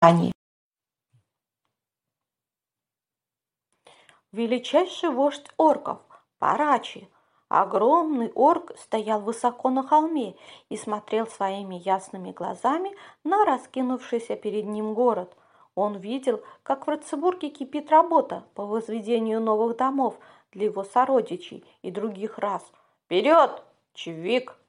они. Величайший вождь орков – Парачи. Огромный орк стоял высоко на холме и смотрел своими ясными глазами на раскинувшийся перед ним город. Он видел, как в Рацебурге кипит работа по возведению новых домов для его сородичей и других рас. «Вперед, Чевик!»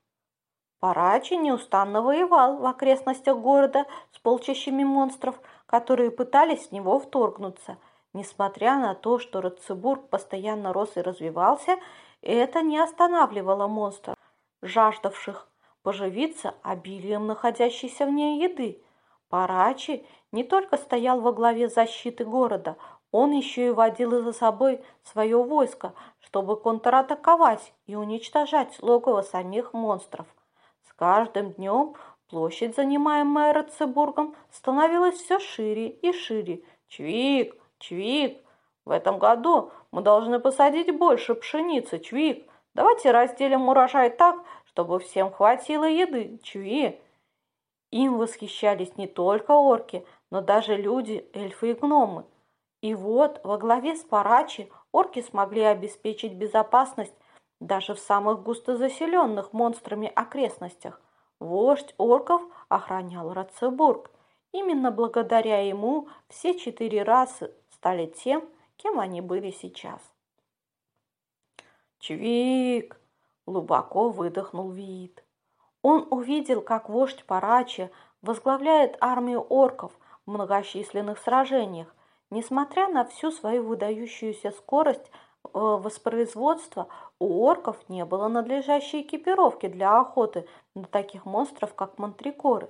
Парачи неустанно воевал в окрестностях города с полчищами монстров, которые пытались в него вторгнуться. Несмотря на то, что Рацебург постоянно рос и развивался, это не останавливало монстров, жаждавших поживиться обилием находящейся в ней еды. Парачи не только стоял во главе защиты города, он еще и водил за собой свое войско, чтобы контратаковать и уничтожать логово самих монстров – каждым днем площадь, занимаемая Ратцебургом, становилась все шире и шире. Чвик, Чвик, в этом году мы должны посадить больше пшеницы, Чвик. Давайте разделим урожай так, чтобы всем хватило еды, Чвик. Им восхищались не только орки, но даже люди, эльфы и гномы. И вот во главе с Парачи орки смогли обеспечить безопасность даже в самых густозаселенных монстрами окрестностях вождь орков охранял Рацебург. Именно благодаря ему все четыре расы стали тем, кем они были сейчас. «Чвик!» – глубоко выдохнул Виит. Он увидел, как вождь Парачи возглавляет армию орков в многочисленных сражениях. Несмотря на всю свою выдающуюся скорость Э, воспроизводства у орков не было надлежащей экипировки для охоты на таких монстров, как мантрикоры.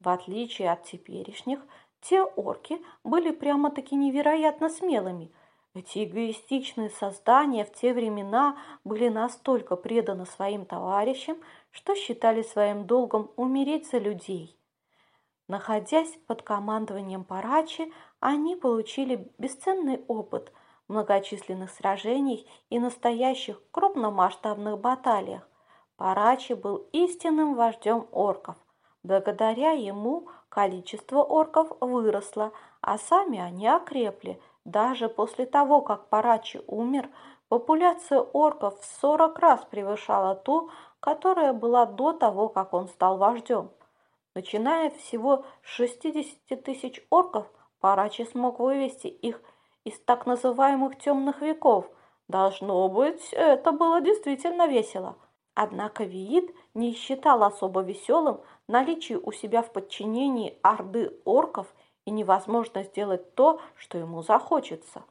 В отличие от теперешних, те орки были прямо-таки невероятно смелыми. Эти эгоистичные создания в те времена были настолько преданы своим товарищам, что считали своим долгом умереть за людей. Находясь под командованием Парачи, они получили бесценный опыт – многочисленных сражений и настоящих крупномасштабных баталиях. Парачи был истинным вождем орков. Благодаря ему количество орков выросло, а сами они окрепли. Даже после того, как Парачи умер, популяция орков в 40 раз превышала ту, которая была до того, как он стал вождем. Начиная всего с 60 тысяч орков, Парачи смог вывести их из так называемых темных веков. Должно быть, это было действительно весело. Однако Виит не считал особо веселым наличие у себя в подчинении орды орков и невозможно сделать то, что ему захочется.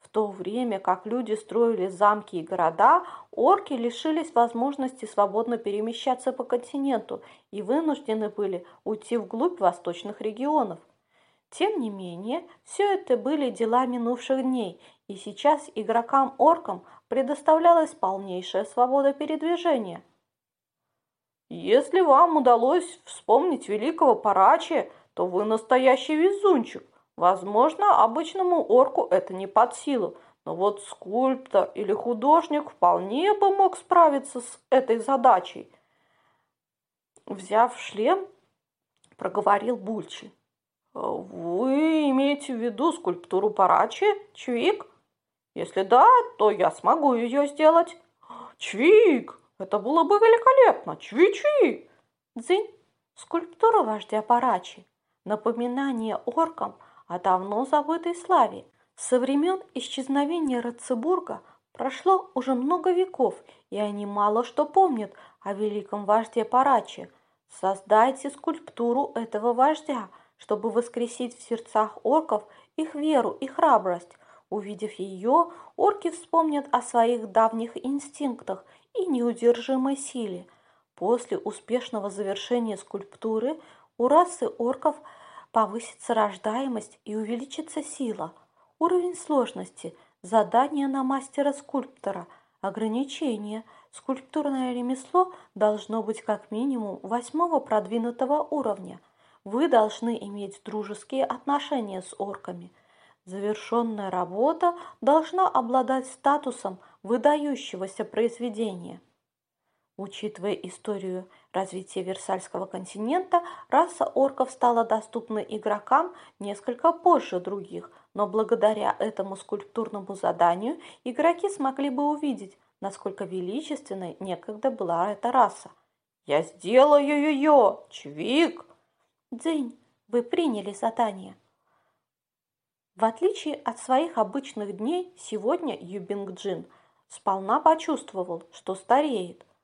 В то время как люди строили замки и города, орки лишились возможности свободно перемещаться по континенту и вынуждены были уйти вглубь восточных регионов – тем не менее, все это были дела минувших дней, и сейчас игрокам-оркам предоставлялась полнейшая свобода передвижения. Если вам удалось вспомнить великого Парачи, то вы настоящий везунчик. Возможно, обычному орку это не под силу, но вот скульптор или художник вполне бы мог справиться с этой задачей. Взяв шлем, проговорил Бульчи. Вы имеете в виду скульптуру Парачи, Чвик? Если да, то я смогу ее сделать. Чвик, это было бы великолепно. Чви-чви. Дзынь, скульптура вождя Парачи. Напоминание оркам о давно забытой славе. Со времен исчезновения Рацебурга прошло уже много веков, и они мало что помнят о великом вожде Парачи. Создайте скульптуру этого вождя – чтобы воскресить в сердцах орков их веру и храбрость. Увидев ее, орки вспомнят о своих давних инстинктах и неудержимой силе. После успешного завершения скульптуры у расы орков повысится рождаемость и увеличится сила. Уровень сложности, задание на мастера-скульптора, ограничение. Скульптурное ремесло должно быть как минимум восьмого продвинутого уровня – вы должны иметь дружеские отношения с орками. Завершенная работа должна обладать статусом выдающегося произведения. Учитывая историю развития Версальского континента, раса орков стала доступна игрокам несколько позже других, но благодаря этому скульптурному заданию игроки смогли бы увидеть, насколько величественной некогда была эта раса. «Я сделаю ее! Чвик!» «Дзынь, вы приняли задание!» В отличие от своих обычных дней, сегодня Юбингджин сполна почувствовал, что стареет –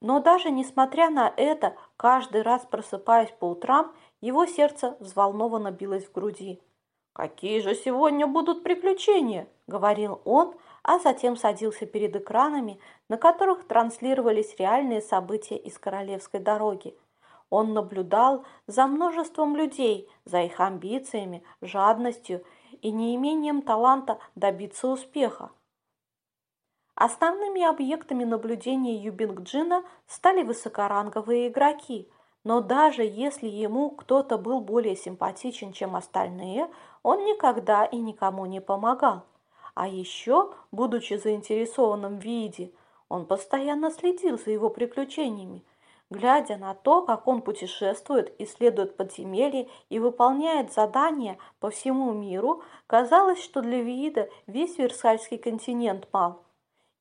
но даже несмотря на это, каждый раз просыпаясь по утрам, его сердце взволнованно билось в груди. «Какие же сегодня будут приключения?» – говорил он, а затем садился перед экранами, на которых транслировались реальные события из Королевской дороги. Он наблюдал за множеством людей, за их амбициями, жадностью и неимением таланта добиться успеха. Основными объектами наблюдения Юбингджина стали высокоранговые игроки, но даже если ему кто-то был более симпатичен, чем остальные, он никогда и никому не помогал. А еще, будучи заинтересованным в виде, он постоянно следил за его приключениями, глядя на то, как он путешествует, исследует подземелья и выполняет задания по всему миру, казалось, что для вида весь Версальский континент мал.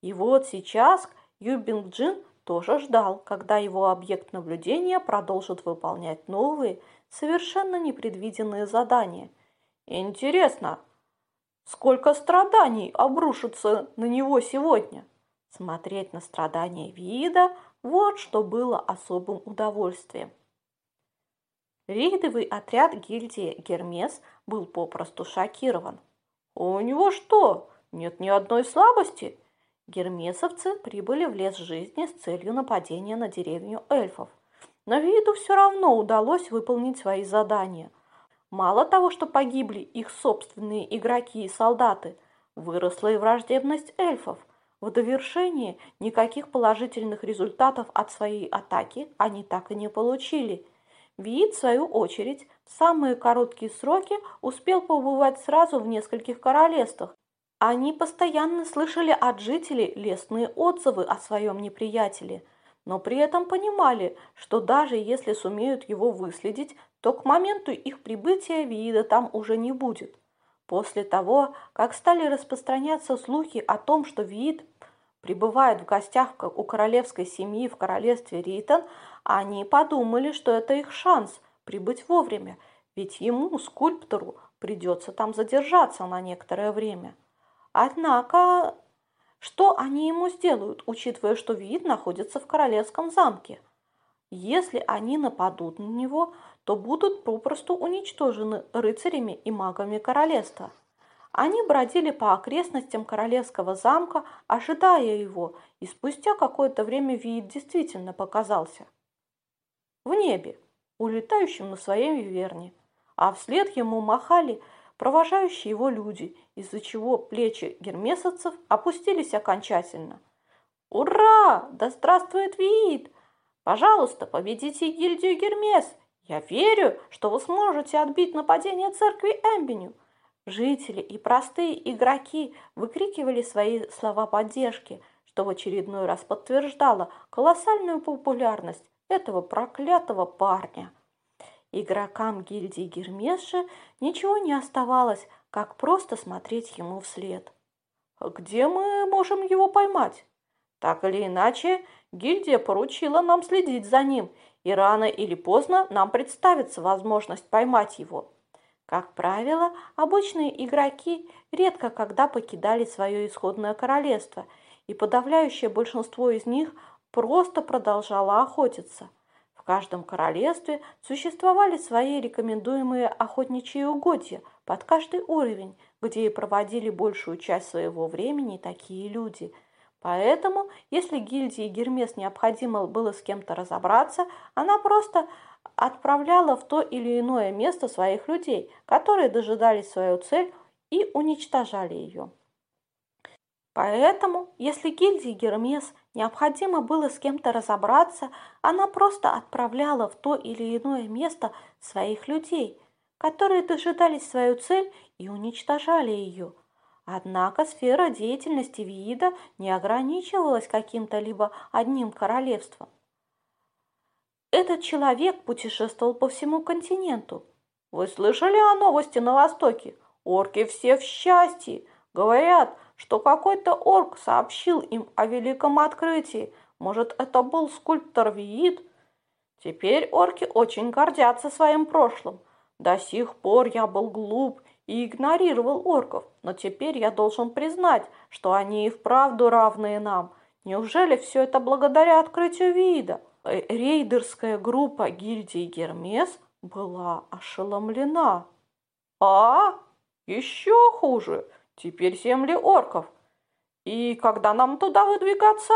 И вот сейчас Юбинг-Джин тоже ждал, когда его объект наблюдения продолжит выполнять новые, совершенно непредвиденные задания. Интересно, сколько страданий обрушится на него сегодня? Смотреть на страдания вида – вот что было особым удовольствием. Рейдовый отряд гильдии Гермес был попросту шокирован. «У него что, нет ни одной слабости?» Гермесовцы прибыли в лес жизни с целью нападения на деревню эльфов. Но виду все равно удалось выполнить свои задания. Мало того, что погибли их собственные игроки и солдаты, выросла и враждебность эльфов. В довершение никаких положительных результатов от своей атаки они так и не получили. Вид, в свою очередь, в самые короткие сроки успел побывать сразу в нескольких королевствах они постоянно слышали от жителей лестные отзывы о своем неприятеле, но при этом понимали, что даже если сумеют его выследить, то к моменту их прибытия вида там уже не будет. После того, как стали распространяться слухи о том, что вид пребывает в гостях у королевской семьи в королевстве Ритон, они подумали, что это их шанс прибыть вовремя, ведь ему, скульптору, придется там задержаться на некоторое время. Однако, что они ему сделают, учитывая, что вид находится в королевском замке? Если они нападут на него, то будут попросту уничтожены рыцарями и магами королевства. Они бродили по окрестностям королевского замка, ожидая его, и спустя какое-то время вид действительно показался. В небе, улетающим на своей виверне, а вслед ему махали провожающие его люди, из-за чего плечи гермесовцев опустились окончательно. «Ура! Да здравствует вид! Пожалуйста, победите гильдию Гермес! Я верю, что вы сможете отбить нападение церкви Эмбеню!» Жители и простые игроки выкрикивали свои слова поддержки, что в очередной раз подтверждало колоссальную популярность этого проклятого парня. Игрокам гильдии Гермесши ничего не оставалось, как просто смотреть ему вслед. «Где мы можем его поймать?» «Так или иначе, гильдия поручила нам следить за ним, и рано или поздно нам представится возможность поймать его». Как правило, обычные игроки редко когда покидали свое исходное королевство, и подавляющее большинство из них просто продолжало охотиться каждом королевстве существовали свои рекомендуемые охотничьи угодья под каждый уровень, где и проводили большую часть своего времени такие люди. Поэтому, если гильдии Гермес необходимо было с кем-то разобраться, она просто отправляла в то или иное место своих людей, которые дожидались свою цель и уничтожали ее. Поэтому, если гильдии Гермес необходимо было с кем-то разобраться, она просто отправляла в то или иное место своих людей, которые дожидались свою цель и уничтожали ее. Однако сфера деятельности вида не ограничивалась каким-то либо одним королевством. Этот человек путешествовал по всему континенту. Вы слышали о новости на Востоке? Орки все в счастье. Говорят, что какой-то орк сообщил им о великом открытии. Может, это был скульптор Виит? Теперь орки очень гордятся своим прошлым. До сих пор я был глуп и игнорировал орков, но теперь я должен признать, что они и вправду равные нам. Неужели все это благодаря открытию вида? Э, рейдерская группа гильдии Гермес была ошеломлена. А? Еще хуже. Теперь земли орков. И когда нам туда выдвигаться?